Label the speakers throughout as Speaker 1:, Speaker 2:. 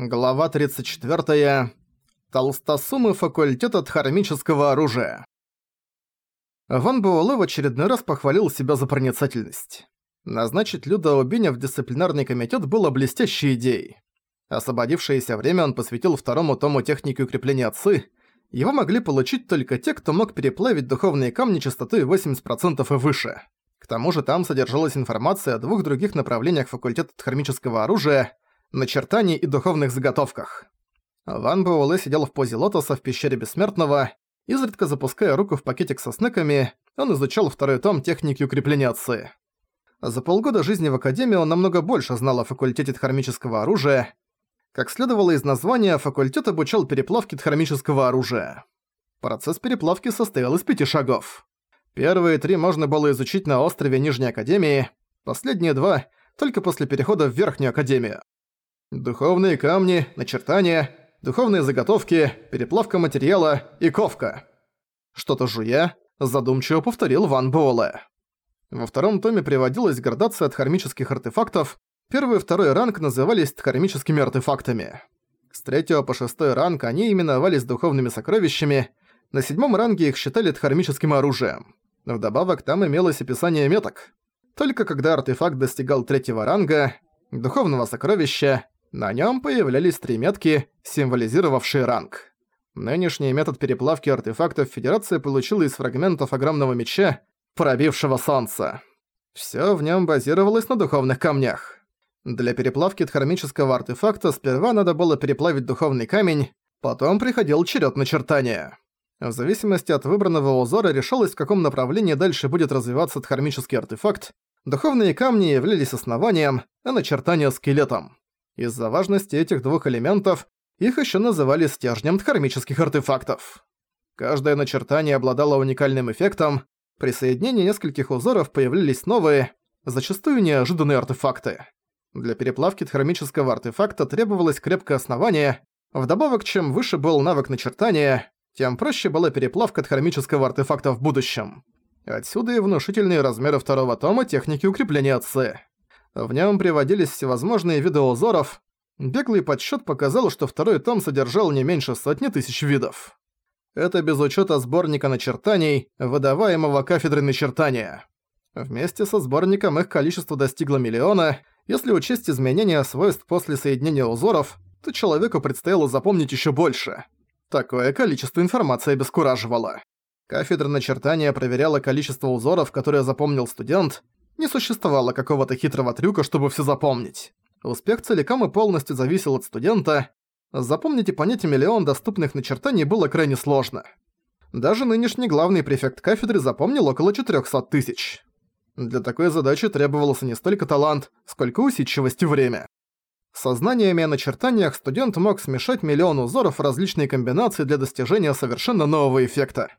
Speaker 1: Глава 34. Толстосумы факультета хромического оружия. Ван Буэлэ в очередной раз похвалил себя за проницательность. Назначить Люда Убиня в дисциплинарный комитет было блестящей идеей. Освободившееся время он посвятил второму тому техники укрепления отцы. Его могли получить только те, кто мог переплавить духовные камни частотой 80% и выше. К тому же там содержалась информация о двух других направлениях факультета хромического оружия – начертаний и духовных заготовках. Ван Буэлэ сидел в позе лотоса в пещере Бессмертного, изредка запуская руку в пакетик со снеками, он изучал второй том техники укрепления отцы. За полгода жизни в Академии он намного больше знал о факультете дхармического оружия. Как следовало из названия, факультет обучал переплавке дхармического оружия. Процесс переплавки состоял из пяти шагов. Первые три можно было изучить на острове Нижней Академии, последние два — только после перехода в Верхнюю Академию. Духовные камни, начертания, духовные заготовки, переплавка материала и ковка. Что-то жуя, задумчиво повторил Ван Буэлэ. Во втором томе приводилась градация от хармических артефактов, первый и второй ранг назывались хармическими артефактами. С третьего по шестой ранг они именовались духовными сокровищами, на седьмом ранге их считали дхармическим оружием. Вдобавок там имелось описание меток. Только когда артефакт достигал третьего ранга, духовного сокровища, на нем появлялись три метки, символизировавшие ранг. Нынешний метод переплавки артефактов Федерации получила из фрагментов огромного меча, пробившего солнце. Все в нем базировалось на духовных камнях. Для переплавки дхармического артефакта сперва надо было переплавить духовный камень, потом приходил черед начертания. В зависимости от выбранного узора решалось, в каком направлении дальше будет развиваться дхармический артефакт. Духовные камни являлись основанием, а начертания — скелетом. Из-за важности этих двух элементов их еще называли стержнем дхармических артефактов. Каждое начертание обладало уникальным эффектом, при соединении нескольких узоров появлялись новые, зачастую неожиданные артефакты. Для переплавки дхармического артефакта требовалось крепкое основание, вдобавок чем выше был навык начертания, тем проще была переплавка дхармического артефакта в будущем. Отсюда и внушительные размеры второго тома техники укрепления отцы. В нем приводились всевозможные виды узоров. Беглый подсчет показал, что второй том содержал не меньше сотни тысяч видов. Это без учета сборника начертаний, выдаваемого кафедрой начертания. Вместе со сборником их количество достигло миллиона. Если учесть изменения свойств после соединения узоров, то человеку предстояло запомнить еще больше. Такое количество информации обескураживало. Кафедра начертания проверяла количество узоров, которые запомнил студент, не существовало какого-то хитрого трюка, чтобы все запомнить. Успех целиком и полностью зависел от студента. Запомнить и понять миллион доступных начертаний было крайне сложно. Даже нынешний главный префект кафедры запомнил около 400 тысяч. Для такой задачи требовался не столько талант, сколько усидчивость и время. Со знаниями о начертаниях студент мог смешать миллион узоров в различные комбинации для достижения совершенно нового эффекта.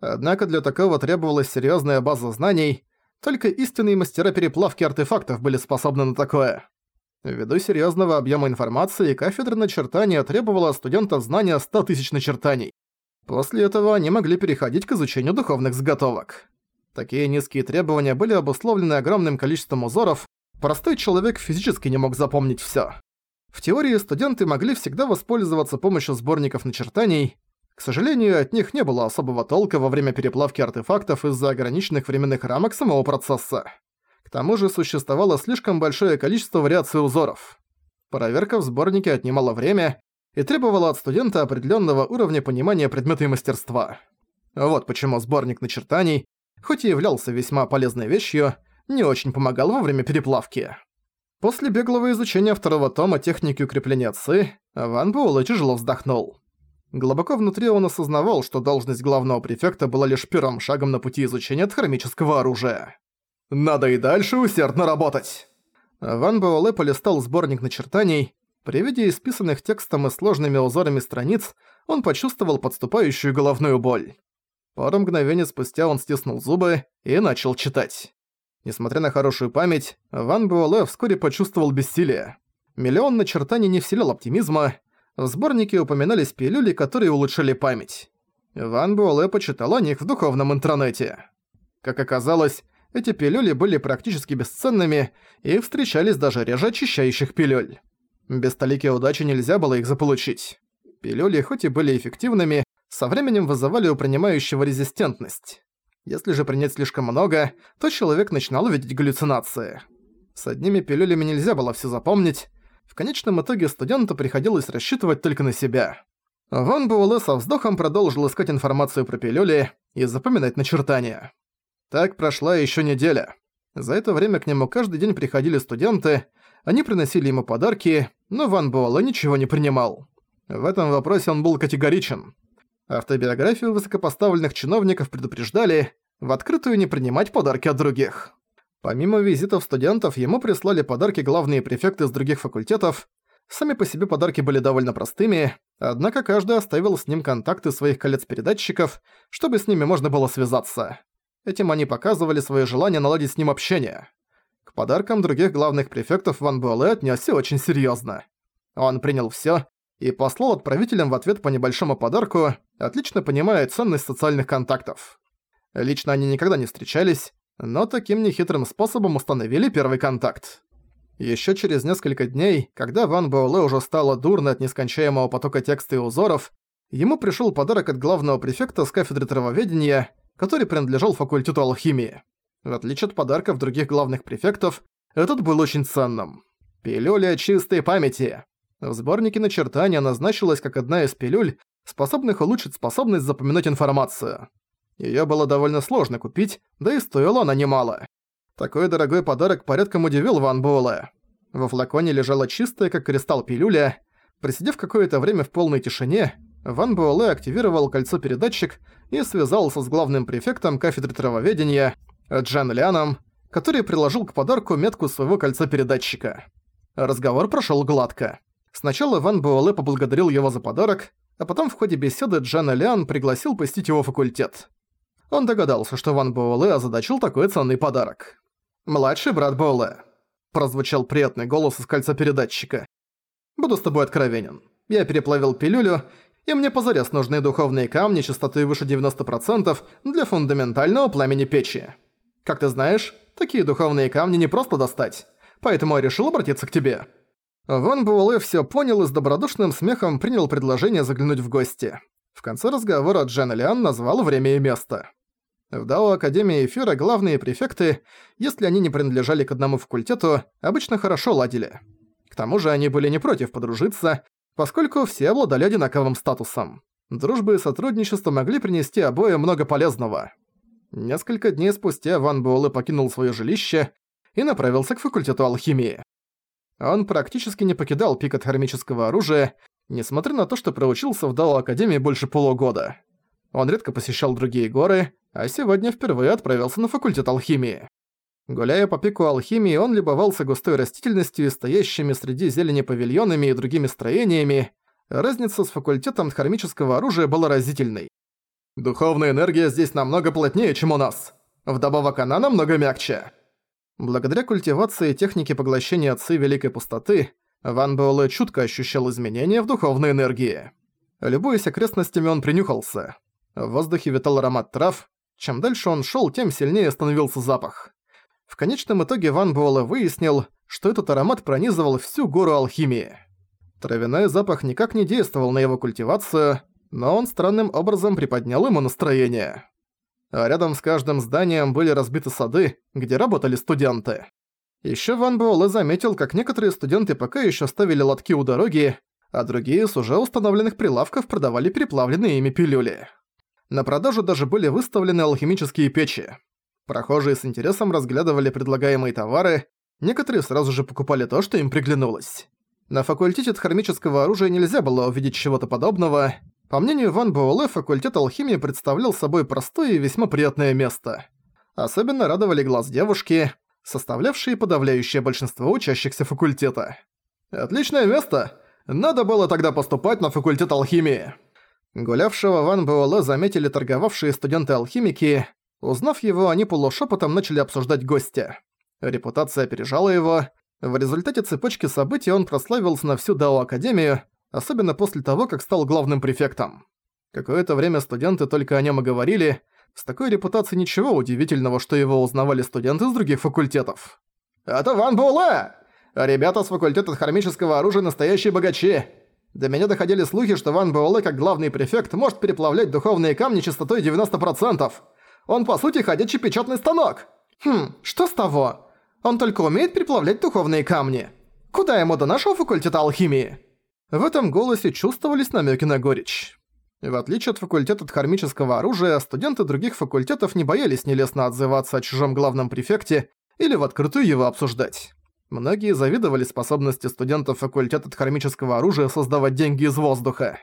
Speaker 1: Однако для такого требовалась серьезная база знаний, только истинные мастера переплавки артефактов были способны на такое. Ввиду серьезного объема информации, кафедра начертания требовала от студентов знания 100 тысяч начертаний. После этого они могли переходить к изучению духовных заготовок. Такие низкие требования были обусловлены огромным количеством узоров, простой человек физически не мог запомнить все. В теории студенты могли всегда воспользоваться помощью сборников начертаний, к сожалению, от них не было особого толка во время переплавки артефактов из-за ограниченных временных рамок самого процесса. К тому же существовало слишком большое количество вариаций узоров. Проверка в сборнике отнимала время и требовала от студента определенного уровня понимания предмета и мастерства. Вот почему сборник начертаний, хоть и являлся весьма полезной вещью, не очень помогал во время переплавки. После беглого изучения второго тома техники укрепления ЦИ, Ван Буэлэ тяжело вздохнул. Глубоко внутри он осознавал, что должность главного префекта была лишь первым шагом на пути изучения хромического оружия. «Надо и дальше усердно работать!» Ван Буэлэ полистал сборник начертаний. При виде исписанных текстом и сложными узорами страниц он почувствовал подступающую головную боль. Пару мгновений спустя он стиснул зубы и начал читать. Несмотря на хорошую память, Ван Буэлэ вскоре почувствовал бессилие. Миллион начертаний не вселял оптимизма, в сборнике упоминались пилюли, которые улучшили память. Ван Буэлэ почитал о них в духовном интернете. Как оказалось, эти пилюли были практически бесценными и встречались даже реже очищающих пилюль. Без толики удачи нельзя было их заполучить. Пилюли, хоть и были эффективными, со временем вызывали у принимающего резистентность. Если же принять слишком много, то человек начинал видеть галлюцинации. С одними пилюлями нельзя было все запомнить, в конечном итоге студенту приходилось рассчитывать только на себя. Ван Буэлэ со вздохом продолжил искать информацию про пилюли и запоминать начертания. Так прошла еще неделя. За это время к нему каждый день приходили студенты, они приносили ему подарки, но Ван Буэлэ ничего не принимал. В этом вопросе он был категоричен. Автобиографию высокопоставленных чиновников предупреждали в открытую не принимать подарки от других. Помимо визитов студентов, ему прислали подарки главные префекты с других факультетов. Сами по себе подарки были довольно простыми, однако каждый оставил с ним контакты своих колец-передатчиков, чтобы с ними можно было связаться. Этим они показывали свое желание наладить с ним общение. К подаркам других главных префектов Ван Буэлэ отнесся очень серьезно. Он принял все и послал отправителям в ответ по небольшому подарку, отлично понимая ценность социальных контактов. Лично они никогда не встречались, но таким нехитрым способом установили первый контакт. Ещё через несколько дней, когда Ван Буэлэ уже стало дурно от нескончаемого потока текста и узоров, ему пришёл подарок от главного префекта с кафедры травоведения, который принадлежал факультету алхимии. В отличие от подарков других главных префектов, этот был очень ценным. Пилюля чистой памяти. В сборнике начертания назначилась как одна из пилюль, способных улучшить способность запоминать информацию. Её было довольно сложно купить, да и стоила она немало. Такой дорогой подарок порядком удивил Ван Буэлэ. Во флаконе лежала чистая, как кристалл, пилюля. Присидев какое-то время в полной тишине, Ван Буэлэ активировал кольцо-передатчик и связался с главным префектом кафедры травоведения Джан Ляном, который приложил к подарку метку своего кольца-передатчика. Разговор прошёл гладко. Сначала Ван Буэлэ поблагодарил его за подарок, а потом в ходе беседы Джан Лян пригласил посетить его факультет. Он догадался, что Ван Боулэ озадачил такой ценный подарок. «Младший брат Боулэ», – прозвучал приятный голос из кольца передатчика. «Буду с тобой откровенен. Я переплавил пилюлю, и мне позарез нужны духовные камни частотой выше 90% для фундаментального пламени печи. Как ты знаешь, такие духовные камни непросто достать, поэтому я решил обратиться к тебе». Ван Буэлэ всё понял и с добродушным смехом принял предложение заглянуть в гости. В конце разговора Джен Лиан назвал время и место. В Дао Академии Эфира главные префекты, если они не принадлежали к одному факультету, обычно хорошо ладили. К тому же они были не против подружиться, поскольку все обладали одинаковым статусом. Дружба и сотрудничество могли принести обоим много полезного. Несколько дней спустя Ван Буэлэ покинул свое жилище и направился к факультету алхимии. Он практически не покидал пик от хромического оружия, несмотря на то, что проучился в Дао Академии больше полугода. Он редко посещал другие горы, а сегодня впервые отправился на факультет алхимии. Гуляя по пику алхимии, он любовался густой растительностью и стоящими среди зелени павильонами и другими строениями. Разница с факультетом хромического оружия была разительной. «Духовная энергия здесь намного плотнее, чем у нас. Вдобавок она намного мягче». Благодаря культивации техники поглощения отцы Великой Пустоты, Ван Буэлэ чутко ощущал изменения в духовной энергии. Любуясь окрестностями, он принюхался. В воздухе витал аромат трав. Чем дальше он шел, тем сильнее становился запах. В конечном итоге Ван Буэлэ выяснил, что этот аромат пронизывал всю гору алхимии. Травяной запах никак не действовал на его культивацию, но он странным образом приподнял ему настроение. А рядом с каждым зданием были разбиты сады, где работали студенты. Ещё Ван Буэлэ заметил, как некоторые студенты пока ещё ставили лотки у дороги, а другие с уже установленных прилавков продавали переплавленные ими пилюли. На продажу даже были выставлены алхимические печи. Прохожие с интересом разглядывали предлагаемые товары, некоторые сразу же покупали то, что им приглянулось. На факультете хромического оружия нельзя было увидеть чего-то подобного. По мнению Ван Буэлэ, факультет алхимии представлял собой простое и весьма приятное место. Особенно радовали глаз девушки, составлявшие подавляющее большинство учащихся факультета. «Отличное место! Надо было тогда поступать на факультет алхимии!» Гулявшего в Буэлэ заметили торговавшие студенты-алхимики. Узнав его, они полушепотом начали обсуждать гостя. Репутация опережала его. В результате цепочки событий он прославился на всю Дао Академию, особенно после того, как стал главным префектом. Какое-то время студенты только о нем и говорили. С такой репутацией ничего удивительного, что его узнавали студенты с других факультетов. «Это Ван Буэлэ! Ребята с факультета хромического оружия настоящие богачи! До меня доходили слухи, что Ван Буэлэ, как главный префект, может переплавлять духовные камни частотой 90%. Он, по сути, ходячий печатный станок. Хм, что с того? Он только умеет переплавлять духовные камни. Куда ему до нашего факультета алхимии? В этом голосе чувствовались намеки на горечь. В отличие от факультета хармического оружия, студенты других факультетов не боялись нелестно отзываться о чужом главном префекте или в открытую его обсуждать. Многие завидовали способности студентов факультета хромического оружия создавать деньги из воздуха.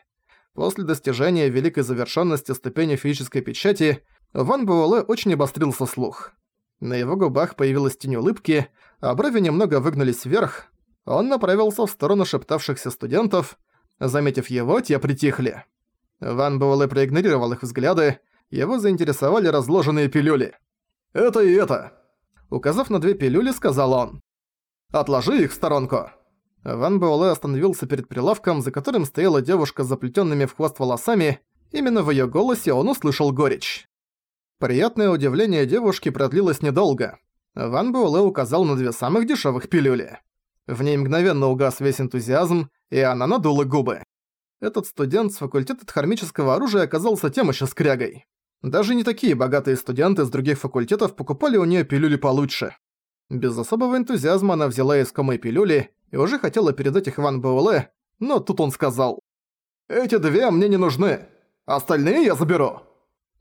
Speaker 1: После достижения великой завершенности ступени физической печати, Ван Буэлэ очень обострился слух. На его губах появилась тень улыбки, а брови немного выгнулись вверх. Он направился в сторону шептавшихся студентов. Заметив его, те притихли. Ван Буэлэ проигнорировал их взгляды. Его заинтересовали разложенные пилюли. «Это и это!» Указав на две пилюли, сказал он. Отложи их в сторонку!» Ван Буэлэ остановился перед прилавком, за которым стояла девушка с заплетенными в хвост волосами. Именно в ее голосе он услышал горечь. Приятное удивление девушки продлилось недолго. Ван Буэлэ указал на две самых дешевых пилюли. В ней мгновенно угас весь энтузиазм, и она надула губы. Этот студент с факультета дхармического оружия оказался тем еще скрягой. Даже не такие богатые студенты с других факультетов покупали у нее пилюли получше. Без особого энтузиазма она взяла искомые пилюли и уже хотела передать их Ван Буэлэ, но тут он сказал. «Эти две мне не нужны. Остальные я заберу».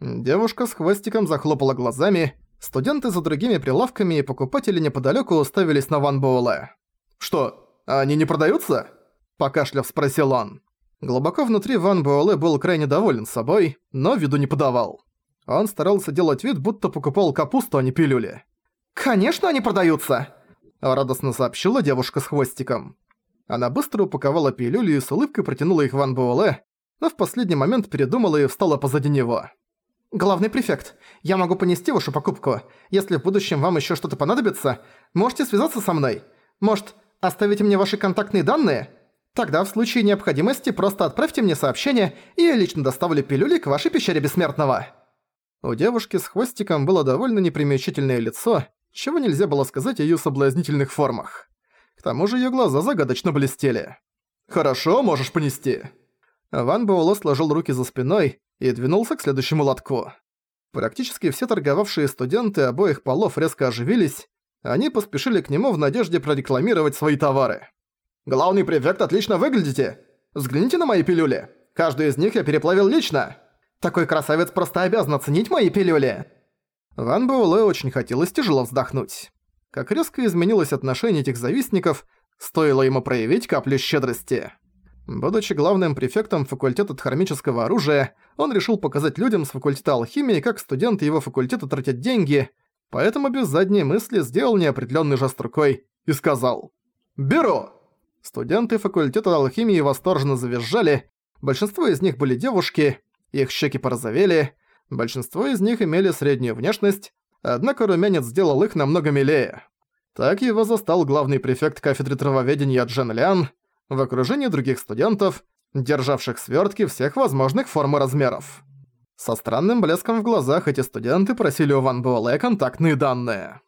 Speaker 1: Девушка с хвостиком захлопала глазами. Студенты за другими прилавками и покупатели неподалёку уставились на Ван Буэлэ. «Что, они не продаются?» – покашляв спросил он. Глубоко внутри Ван Буэлэ был крайне доволен собой, но виду не подавал. Он старался делать вид, будто покупал капусту, а не пилюли. «Конечно они продаются!» Радостно сообщила девушка с хвостиком. Она быстро упаковала пилюлю и с улыбкой протянула их Ван Буэлэ, но в последний момент передумала и встала позади него. «Главный префект, я могу понести вашу покупку. Если в будущем вам еще что-то понадобится, можете связаться со мной. Может, оставите мне ваши контактные данные? Тогда в случае необходимости просто отправьте мне сообщение, и я лично доставлю пилюли к вашей пещере Бессмертного». У девушки с хвостиком было довольно непримечательное лицо, чего нельзя было сказать о её соблазнительных формах. К тому же её глаза загадочно блестели. «Хорошо, можешь понести!» Ван Буэлло сложил руки за спиной и двинулся к следующему лотку. Практически все торговавшие студенты обоих полов резко оживились, они поспешили к нему в надежде прорекламировать свои товары. «Главный префект, отлично выглядите! Взгляните на мои пилюли! Каждую из них я переплавил лично! Такой красавец просто обязан оценить мои пилюли!» Ван Буэлэ очень хотелось тяжело вздохнуть. Как резко изменилось отношение этих завистников, стоило ему проявить каплю щедрости. Будучи главным префектом факультета хромического оружия, он решил показать людям с факультета алхимии, как студенты его факультета тратят деньги, поэтому без задней мысли сделал неопределенный жест рукой и сказал «Беру!». Студенты факультета алхимии восторженно завизжали, большинство из них были девушки, их щеки порозовели, Большинство из них имели среднюю внешность, однако румянец сделал их намного милее. Так его застал главный префект кафедры травоведения Джен Лян в окружении других студентов, державших свёртки всех возможных форм и размеров. Со странным блеском в глазах эти студенты просили у Ван Буэлэ контактные данные.